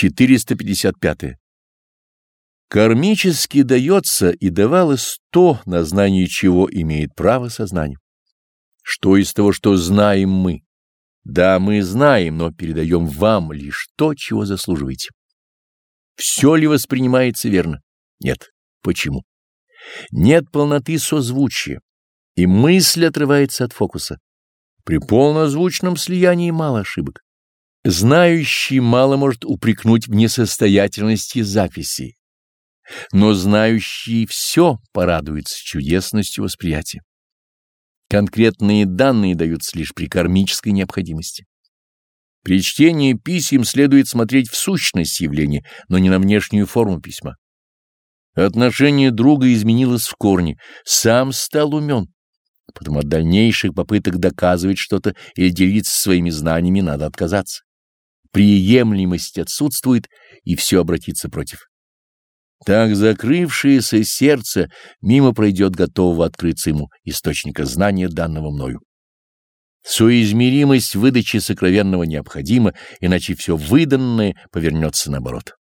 455. Кармически дается и давалось то, на знание чего имеет право сознание. Что из того, что знаем мы? Да, мы знаем, но передаем вам лишь то, чего заслуживаете. Все ли воспринимается верно? Нет. Почему? Нет полноты созвучия, и мысль отрывается от фокуса. При полнозвучном слиянии мало ошибок. Знающий мало может упрекнуть в несостоятельности записи, но знающий все порадуется чудесностью восприятия. Конкретные данные даются лишь при кармической необходимости. При чтении писем следует смотреть в сущность явления, но не на внешнюю форму письма. Отношение друга изменилось в корне, сам стал умен. Потому от дальнейших попыток доказывать что-то или делиться своими знаниями надо отказаться. Приемлемость отсутствует, и все обратится против. Так закрывшееся сердце мимо пройдет готового открыться ему источника знания, данного мною. Соизмеримость выдачи сокровенного необходима, иначе все выданное повернется наоборот.